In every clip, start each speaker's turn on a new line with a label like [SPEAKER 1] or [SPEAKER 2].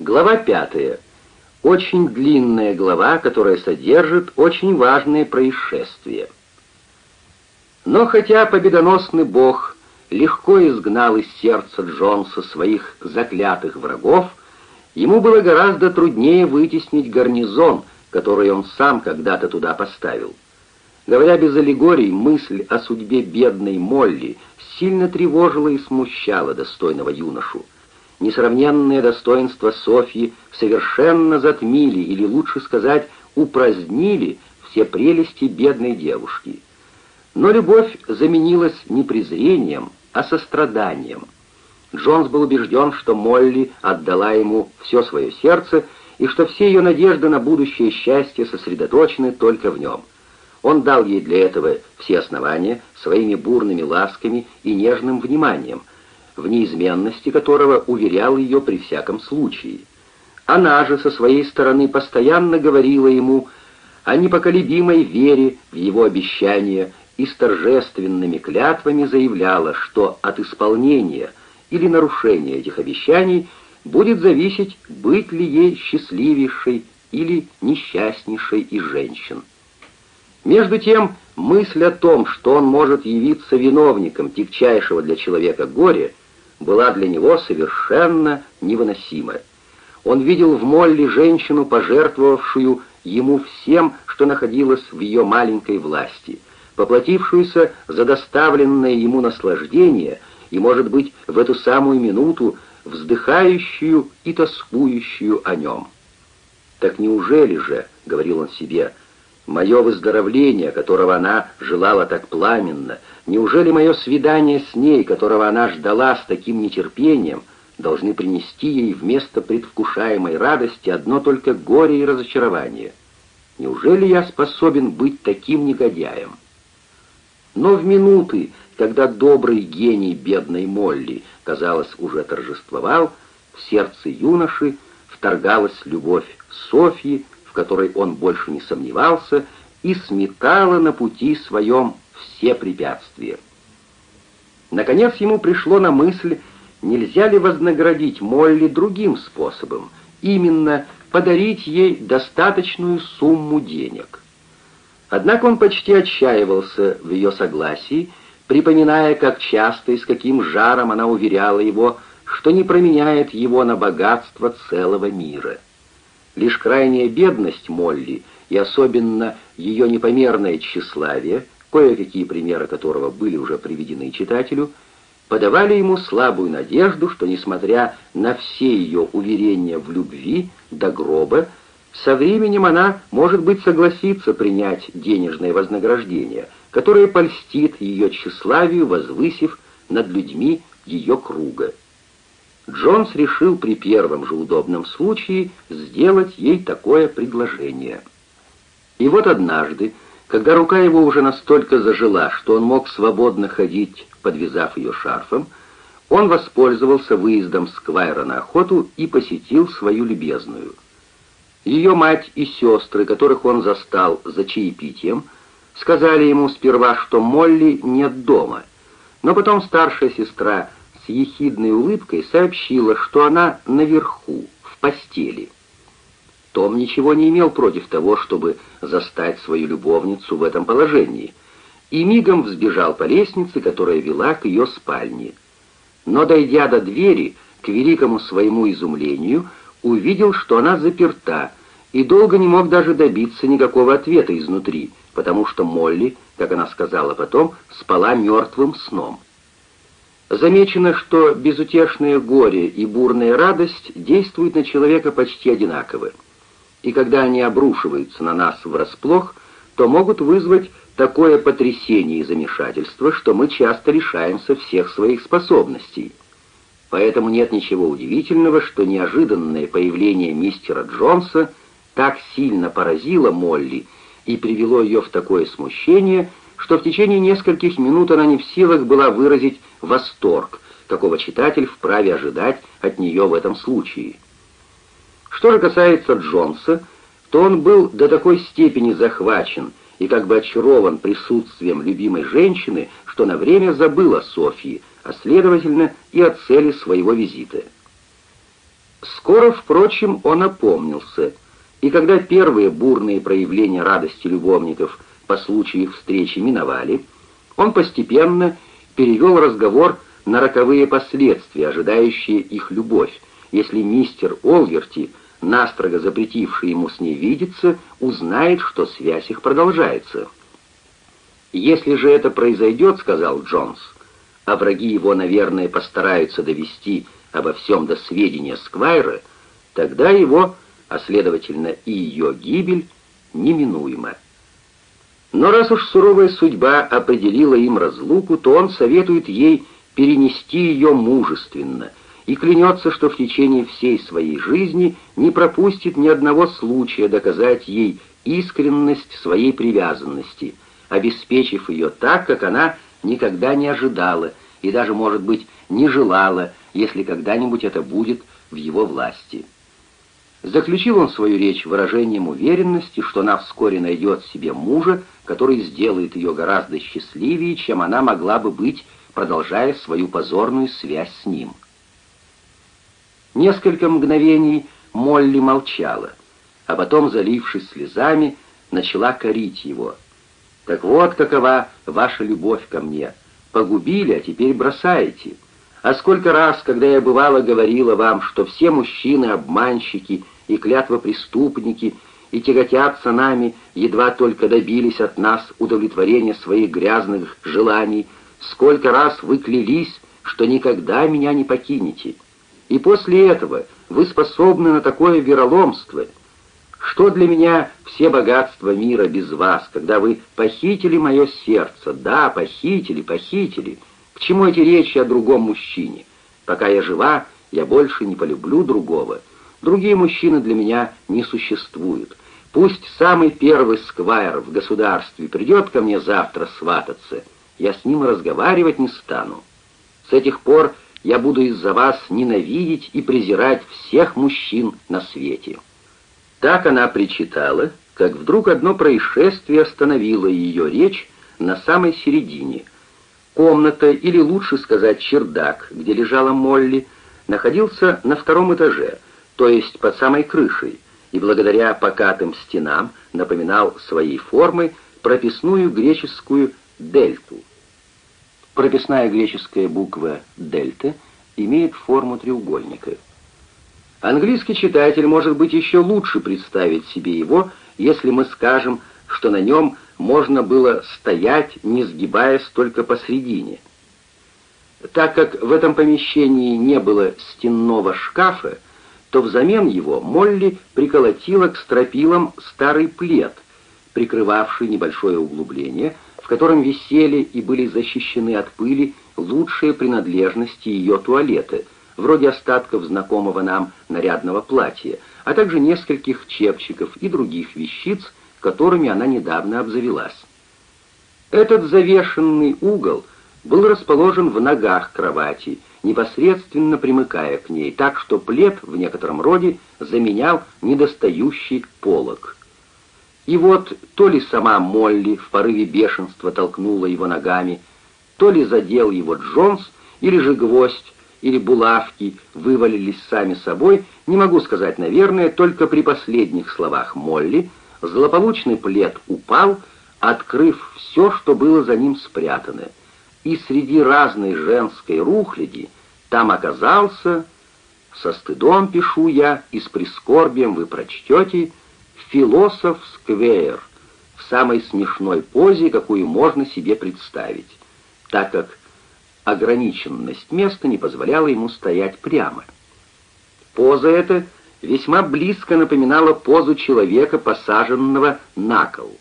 [SPEAKER 1] Глава пятая. Очень длинная глава, которая содержит очень важные происшествия. Но хотя победоносный бог легко изгнал из сердца Джонса своих заклятых врагов, ему было гораздо труднее вытеснить гарнизон, который он сам когда-то туда поставил. Говоря без аллегорий, мысль о судьбе бедной Молли сильно тревожила и смущала достойного юношу. Несравненные достоинства Софьи совершенно затмили, или лучше сказать, упразднили все прелести бедной девушки. Но любовь заменилась не презрением, а состраданием. Джонс был убежден, что Молли отдала ему все свое сердце, и что все ее надежды на будущее счастье сосредоточены только в нем. Он дал ей для этого все основания своими бурными ласками и нежным вниманием, в неизменности которого уверял ее при всяком случае. Она же со своей стороны постоянно говорила ему о непоколебимой вере в его обещания и с торжественными клятвами заявляла, что от исполнения или нарушения этих обещаний будет зависеть, быть ли ей счастливейшей или несчастнейшей из женщин. Между тем, мысль о том, что он может явиться виновником тягчайшего для человека горя, была для него совершенно невыносима. Он видел в Молли женщину, пожертвовавшую ему всем, что находилось в ее маленькой власти, поплатившуюся за доставленное ему наслаждение и, может быть, в эту самую минуту вздыхающую и тоскующую о нем. «Так неужели же, — говорил он себе, — Мое выздоровление, которого она желала так пламенно, неужели мое свидание с ней, которого она ждала с таким нетерпением, должны принести ей вместо предвкушаемой радости одно только горе и разочарование? Неужели я способен быть таким негодяем? Но в минуты, когда добрый гений бедной Молли, казалось, уже торжествовал, в сердце юноши вторгалась любовь Софьи, в которой он больше не сомневался, и сметала на пути своем все препятствия. Наконец ему пришло на мысль, нельзя ли вознаградить Молли другим способом, именно подарить ей достаточную сумму денег. Однако он почти отчаивался в ее согласии, припоминая, как часто и с каким жаром она уверяла его, что не променяет его на богатство целого мира. Лишь крайняя бедность Молли и особенно ее непомерное тщеславие, кое-какие примеры которого были уже приведены читателю, подавали ему слабую надежду, что, несмотря на все ее уверения в любви до гроба, со временем она, может быть, согласится принять денежное вознаграждение, которое польстит ее тщеславию, возвысив над людьми ее круга. Джонс решил при первом же удобном случае сделать ей такое предложение. И вот однажды, когда рука его уже настолько зажила, что он мог свободно ходить, подвязав ее шарфом, он воспользовался выездом Сквайра на охоту и посетил свою любезную. Ее мать и сестры, которых он застал за чаепитием, сказали ему сперва, что Молли нет дома, но потом старшая сестра с ехидной улыбкой сообщила, что она наверху, в постели. Том ничего не имел против того, чтобы застать свою любовницу в этом положении, и мигом взбежал по лестнице, которая вела к ее спальне. Но, дойдя до двери, к великому своему изумлению, увидел, что она заперта, и долго не мог даже добиться никакого ответа изнутри, потому что Молли, как она сказала потом, спала мертвым сном. Замечено, что безутешное горе и бурная радость действуют на человека почти одинаково. И когда они обрушиваются на нас врасплох, то могут вызвать такое потрясение и замешательство, что мы часто лишаемся всех своих способностей. Поэтому нет ничего удивительного, что неожиданное появление мистера Джонса так сильно поразило Молли и привело ее в такое смущение, что в течение нескольких минут она не в силах была выразить восторг, какого читатель вправе ожидать от нее в этом случае. Что же касается Джонса, то он был до такой степени захвачен и как бы очарован присутствием любимой женщины, что на время забыл о Софье, а следовательно и о цели своего визита. Скоро, впрочем, он опомнился, и когда первые бурные проявления радости любовников по случаю их встречи миновали, он постепенно перевел разговор на роковые последствия, ожидающие их любовь, если мистер Олверти, настрого запретивший ему с ней видеться, узнает, что связь их продолжается. «Если же это произойдет, — сказал Джонс, — а враги его, наверное, постараются довести обо всем до сведения Сквайра, тогда его, а следовательно и ее гибель, неминуема. Но раз уж суровая судьба определила им разлуку, то он советует ей перенести ее мужественно и клянется, что в течение всей своей жизни не пропустит ни одного случая доказать ей искренность своей привязанности, обеспечив ее так, как она никогда не ожидала и даже, может быть, не желала, если когда-нибудь это будет в его власти. Заключил он свою речь выражением уверенности, что она вскоре найдет себе мужа, который сделает ее гораздо счастливее, чем она могла бы быть, продолжая свою позорную связь с ним. Несколько мгновений Молли молчала, а потом, залившись слезами, начала корить его. «Так вот какова ваша любовь ко мне. Погубили, а теперь бросаете. А сколько раз, когда я бывало говорила вам, что все мужчины — обманщики и клятвопреступники, и тяготятся нами, едва только добились от нас удовлетворения своих грязных желаний, сколько раз вы клялись, что никогда меня не покинете. И после этого вы способны на такое вероломство. Что для меня все богатства мира без вас, когда вы похитили мое сердце? Да, похитили, похитили. К чему эти речи о другом мужчине? Пока я жива, я больше не полюблю другого. Другие мужчины для меня не существуют. Пусть самый первый сквайр в государстве придет ко мне завтра свататься, я с ним разговаривать не стану. С этих пор я буду из-за вас ненавидеть и презирать всех мужчин на свете». Так она причитала, как вдруг одно происшествие остановило ее речь на самой середине. Комната, или лучше сказать чердак, где лежала Молли, находился на втором этаже, то есть под самой крышей, и благодаря покатым стенам напоминал своей формой прописную греческую дельту. Прописная греческая буква «дельта» имеет форму треугольника. Английский читатель, может быть, еще лучше представить себе его, если мы скажем, что на нем можно было стоять, не сгибаясь только посредине. Так как в этом помещении не было стенного шкафа, то взамен его Молли приколотила к стропилам старый плед, прикрывавший небольшое углубление, котором висели и были защищены от пыли лучшие принадлежности ее туалета, вроде остатков знакомого нам нарядного платья, а также нескольких чепчиков и других вещиц, которыми она недавно обзавелась. Этот завешенный угол был расположен в ногах кровати, непосредственно примыкая к ней, так что плед в некотором роде заменял недостающий полог. И вот то ли сама Молли в порыве бешенства толкнула его ногами, то ли задел его Джонс, или же гвоздь, или булавки вывалились сами собой, не могу сказать, наверное, только при последних словах Молли злополучный плед упал, открыв все, что было за ним спрятано — и среди разной женской рухляди там оказался, со стыдом пишу я, и с прискорбием вы прочтете, философ Сквейр в самой смешной позе, какую можно себе представить, так как ограниченность места не позволяла ему стоять прямо. Поза эта весьма близко напоминала позу человека, посаженного на кол,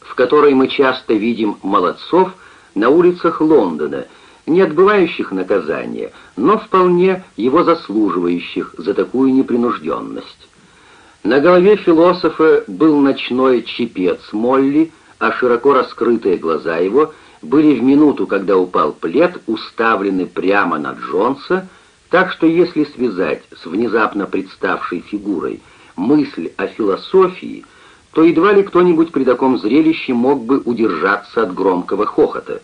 [SPEAKER 1] в которой мы часто видим молодцов, на улицах Лондона, не отбывающих наказания, но вполне его заслуживающих за такую непринужденность. На голове философа был ночной чепец Молли, а широко раскрытые глаза его были в минуту, когда упал плед, уставлены прямо на Джонса, так что если связать с внезапно представшей фигурой мысль о философии – то едва ли кто-нибудь при таком зрелище мог бы удержаться от громкого хохота.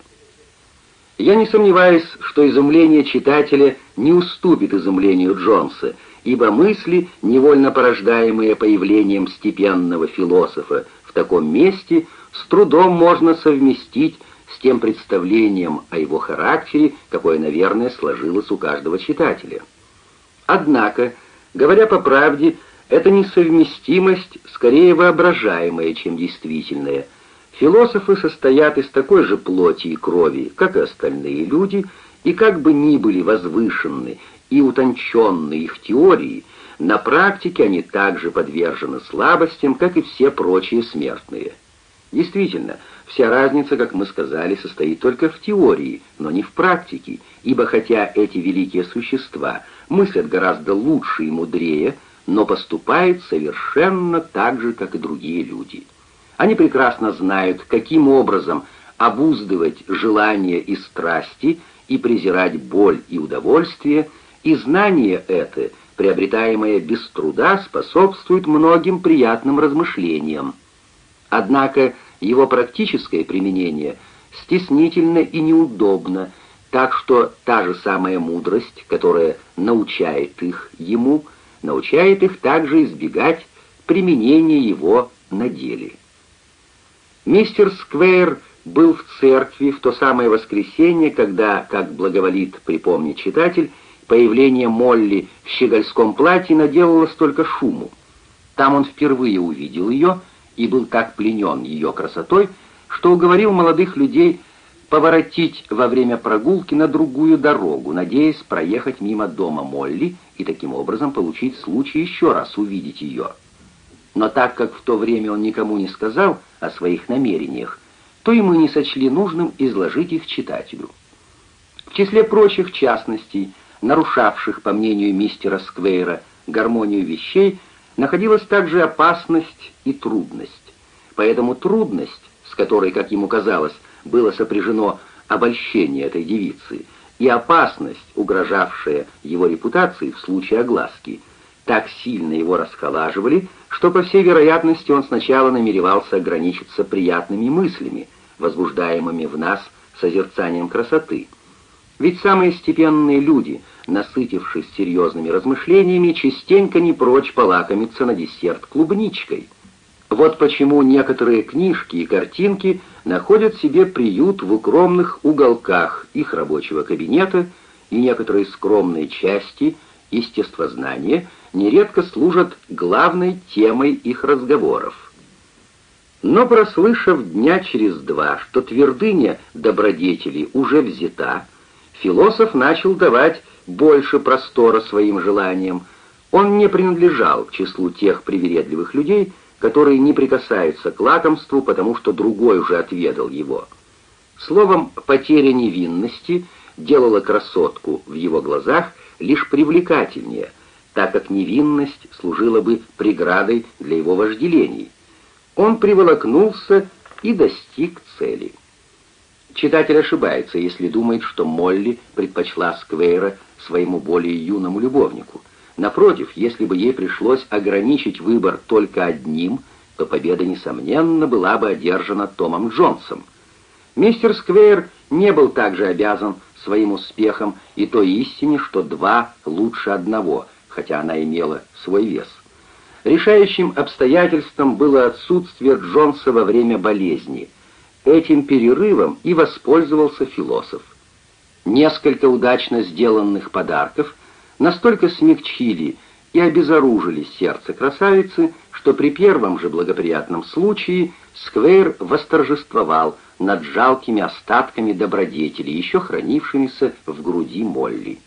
[SPEAKER 1] Я не сомневаюсь, что изумление читателя не уступит изумлению Джонса, ибо мысли, невольно порождаемые появлением степенного философа в таком месте, с трудом можно совместить с тем представлением о его характере, какое, наверное, сложилось у каждого читателя. Однако, говоря по правде, эта несовместимость скорее воображаемая, чем действительная. Философы состоят из такой же плоти и крови, как и остальные люди, и как бы ни были возвышенны и утонченны их теории, на практике они также подвержены слабостям, как и все прочие смертные. Действительно, вся разница, как мы сказали, состоит только в теории, но не в практике, ибо хотя эти великие существа мыслят гораздо лучше и мудрее, но поступают совершенно так же, как и другие люди. Они прекрасно знают, каким образом обуздывать желания и страсти и презирать боль и удовольствие, и знание это, приобретаемое без труда, способствует многим приятным размышлениям. Однако его практическое применение стеснительно и неудобно, так что та же самая мудрость, которая научает их ему, научает их также избегать применения его на деле. Мистер Сквейр был в церкви в то самое воскресенье, когда, как благоволит припомнить читатель, появление Молли в щегольском платье наделало столько шуму. Там он впервые увидел ее и был так пленен ее красотой, что уговорил молодых людей поворотить во время прогулки на другую дорогу, надеясь проехать мимо дома Молли и таким образом получить случай еще раз увидеть ее. Но так как в то время он никому не сказал о своих намерениях, то и мы не сочли нужным изложить их читателю. В числе прочих частностей, нарушавших, по мнению мистера Сквейра, гармонию вещей, находилась также опасность и трудность. Поэтому трудность, с которой, как ему казалось, было сопряжено обольщение этой девицы, и опасность, угрожавшая его репутации в случае огласки, так сильно его расхолаживали, что, по всей вероятности, он сначала намеревался ограничиться приятными мыслями, возбуждаемыми в нас созерцанием красоты. Ведь самые степенные люди, насытившись серьезными размышлениями, частенько не прочь полакомиться на десерт клубничкой. Вот почему некоторые книжки и картинки находят себе приют в укромных уголках их рабочего кабинета, и некоторые скромные части естествознания нередко служат главной темой их разговоров. Но прослышав дня через два, что твердыня добродетели уже взята, философ начал давать больше простора своим желаниям. Он не принадлежал к числу тех привередливых людей, которые не прикасаются к лакомству, потому что другой уже отведал его. Словом, потеря невинности делала красотку в его глазах лишь привлекательнее, так как невинность служила бы преградой для его вожделений. Он приволокнулся и достиг цели. Читатель ошибается, если думает, что Молли предпочла Сквейра своему более юному любовнику. Напротив, если бы ей пришлось ограничить выбор только одним, то победа, несомненно, была бы одержана Томом Джонсом. Мистер Сквейр не был также обязан своим успехом и той истине, что два лучше одного, хотя она имела свой вес. Решающим обстоятельством было отсутствие Джонса во время болезни. Этим перерывом и воспользовался философ. Несколько удачно сделанных подарков настолько смягчили и обезоружили сердце красавицы, что при первом же благоприятном случае Сквейр восторжествовал над жалкими остатками добродетели, еще хранившимися в груди Молли.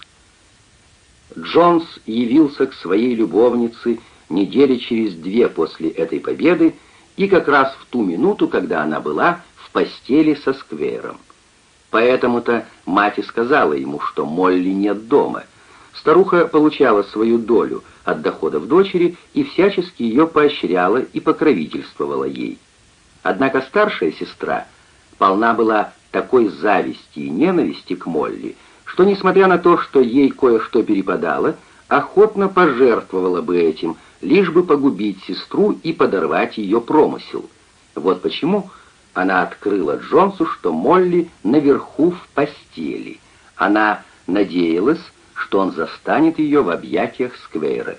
[SPEAKER 1] Джонс явился к своей любовнице недели через две после этой победы и как раз в ту минуту, когда она была постели со Сквейром. Поэтому-то мать и сказала ему, что Молли нет дома. Старуха получала свою долю от доходов дочери и всячески ее поощряла и покровительствовала ей. Однако старшая сестра полна была такой зависти и ненависти к Молли, что, несмотря на то, что ей кое-что перепадало, охотно пожертвовала бы этим, лишь бы погубить сестру и подорвать ее промысел. Вот почему она открыла Джонсу, что Молли наверху в постели. Она надеялась, что он застанет ее в объятиях Сквейра.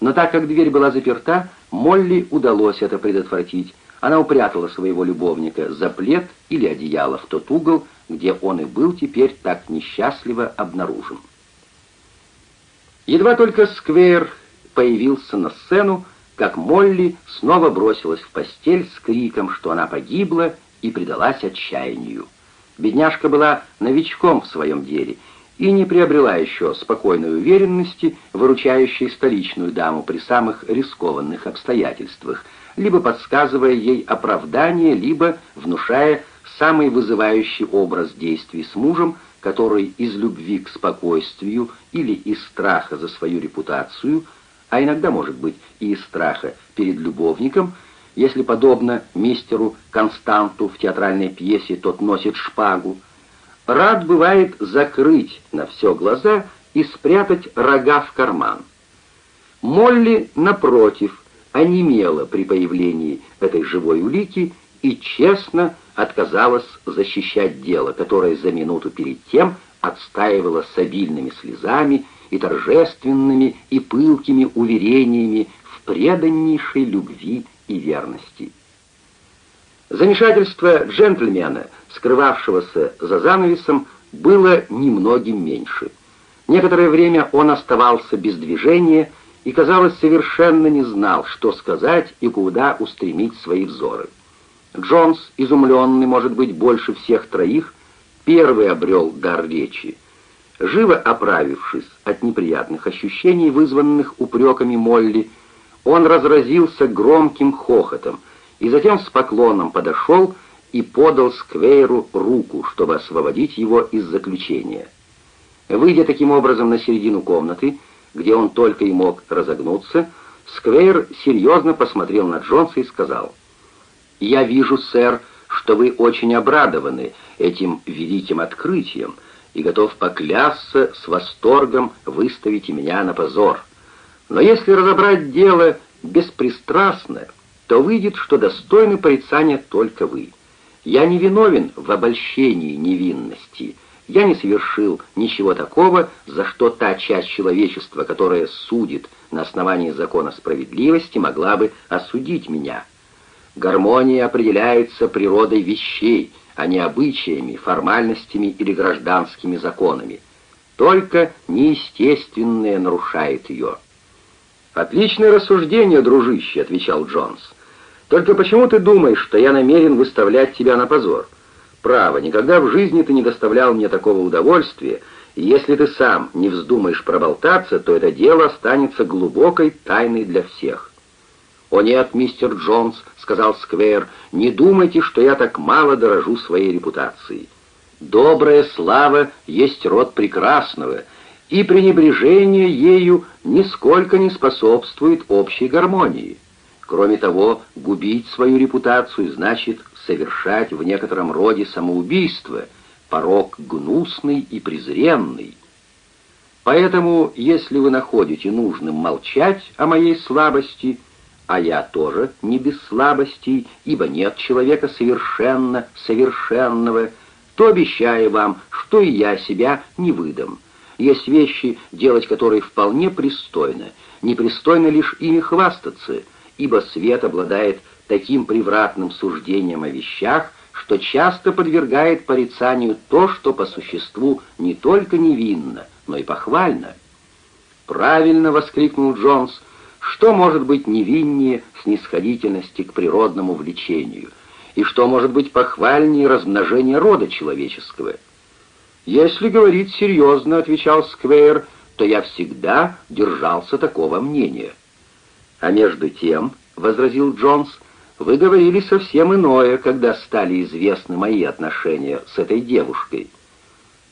[SPEAKER 1] Но так как дверь была заперта, Молли удалось это предотвратить. Она упрятала своего любовника за плед или одеяло в тот угол, где он и был теперь так несчастливо обнаружен. Едва только Сквейр появился на сцену, как Молли снова бросилась в постель с криком, что она погибла и предалась отчаянию. Бедняжка была новичком в своем деле и не приобрела еще спокойной уверенности, выручающей столичную даму при самых рискованных обстоятельствах, либо подсказывая ей оправдание, либо внушая самый вызывающий образ действий с мужем, который из любви к спокойствию или из страха за свою репутацию, а иногда, может быть, и из страха перед любовником, если, подобно мистеру Константу в театральной пьесе «Тот носит шпагу», рад бывает закрыть на все глаза и спрятать рога в карман. Молли, напротив, онемела при появлении этой живой улики и честно отказалась защищать дело, которое за минуту перед тем отстаивала с обильными слезами и торжественными и пылкими уверениями в преданнейшей любви и верности. Замешательство джентльмена, скрывавшегося за занавесом, было немногим меньше. Некоторое время он оставался без движения и, казалось, совершенно не знал, что сказать и куда устремить свои взоры. Джонс, изумленный, может быть, больше всех троих, первый обрел дар речи. Живо оправившись от неприятных ощущений, вызванных упреками Молли, он разразился громким хохотом и затем с поклоном подошел и подал Сквейру руку, чтобы освободить его из заключения. Выйдя таким образом на середину комнаты, где он только и мог разогнуться, Сквейр серьезно посмотрел на Джонса и сказал, «Я вижу, сэр, что вы очень обрадованы этим великим открытием и готов поклясться с восторгом выставить меня на позор». Но если разобрать дело беспристрастно, то выйдет, что достойны порицания только вы. Я не виновен в обольщении невинности. Я не совершил ничего такого, за что та часть человечества, которая судит на основании закона справедливости, могла бы осудить меня. Гармония определяется природой вещей, а не обычаями, формальностями или гражданскими законами. Только неестественное нарушает ее. «Отличное рассуждение, дружище», — отвечал Джонс. «Только почему ты думаешь, что я намерен выставлять тебя на позор? Право, никогда в жизни ты не доставлял мне такого удовольствия, и если ты сам не вздумаешь проболтаться, то это дело останется глубокой тайной для всех». «О нет, мистер Джонс», — сказал Сквер, — «не думайте, что я так мало дорожу своей репутацией. Добрая слава есть род прекрасного, и пренебрежение ею нисколько не способствует общей гармонии. Кроме того, губить свою репутацию значит совершать в некотором роде самоубийство, порог гнусный и презренный. Поэтому, если вы находите нужным молчать о моей слабости, а я тоже не без слабостей, ибо нет человека совершенно совершенного, то обещаю вам, что и я себя не выдам. Есть вещи, делать которые вполне пристойно. Непристойно лишь ими хвастаться, ибо свет обладает таким превратным суждением о вещах, что часто подвергает порицанию то, что по существу не только невинно, но и похвально. «Правильно!» — воскликнул Джонс. «Что может быть невиннее снисходительности к природному влечению? И что может быть похвальнее размножения рода человеческого?» «Если говорить серьезно», — отвечал Сквейр, — «то я всегда держался такого мнения». «А между тем», — возразил Джонс, — «вы говорили совсем иное, когда стали известны мои отношения с этой девушкой».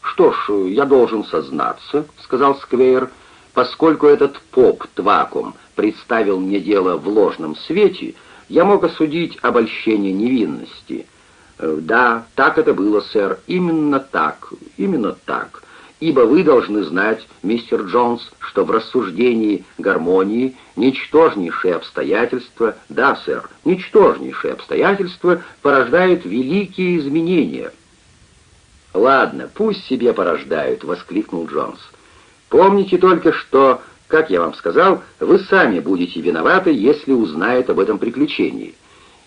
[SPEAKER 1] «Что ж, я должен сознаться», — сказал Сквейр, — «поскольку этот поп Твакум представил мне дело в ложном свете, я мог осудить обольщение невинности». Э, «Да, так это было, сэр, именно так, именно так. Ибо вы должны знать, мистер Джонс, что в рассуждении гармонии ничтожнейшие обстоятельства, да, сэр, ничтожнейшие обстоятельства порождают великие изменения». «Ладно, пусть себе порождают», — воскликнул Джонс. Помните только, что, как я вам сказал, вы сами будете виноваты, если узнают об этом приключении.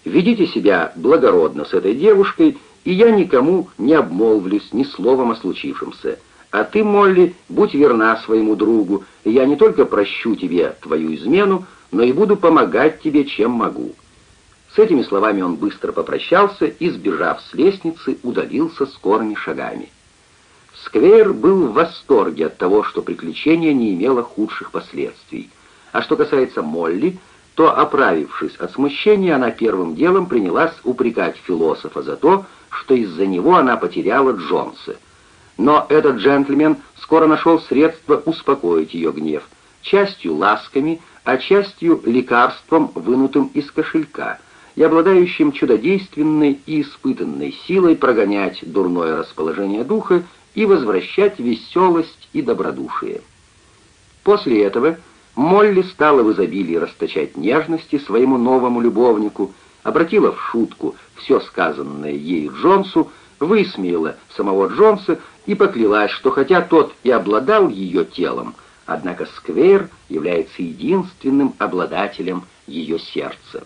[SPEAKER 1] Ведите себя благородно с этой девушкой, и я никому не обмолвлюсь ни словом о случившемся. А ты, Молли, будь верна своему другу, и я не только прощу тебе твою измену, но и буду помогать тебе, чем могу». С этими словами он быстро попрощался и, сбежав с лестницы, удалился скорыми шагами. Сквер был в восторге от того, что приключение не имело худших последствий. А что касается Молли, то, оправившись от смущения, она первым делом принялась упрекать философа за то, что из-за него она потеряла Джонса. Но этот джентльмен скоро нашел средство успокоить ее гнев, частью ласками, а частью лекарством, вынутым из кошелька, и обладающим чудодейственной и испытанной силой прогонять дурное расположение духа и возвращать веселость и добродушие. После этого Молли стала в изобилии расточать нежности своему новому любовнику, обратила в шутку все сказанное ею Джонсу, высмеяла самого Джонса и поклялась, что хотя тот и обладал ее телом, однако Сквейр является единственным обладателем ее сердца.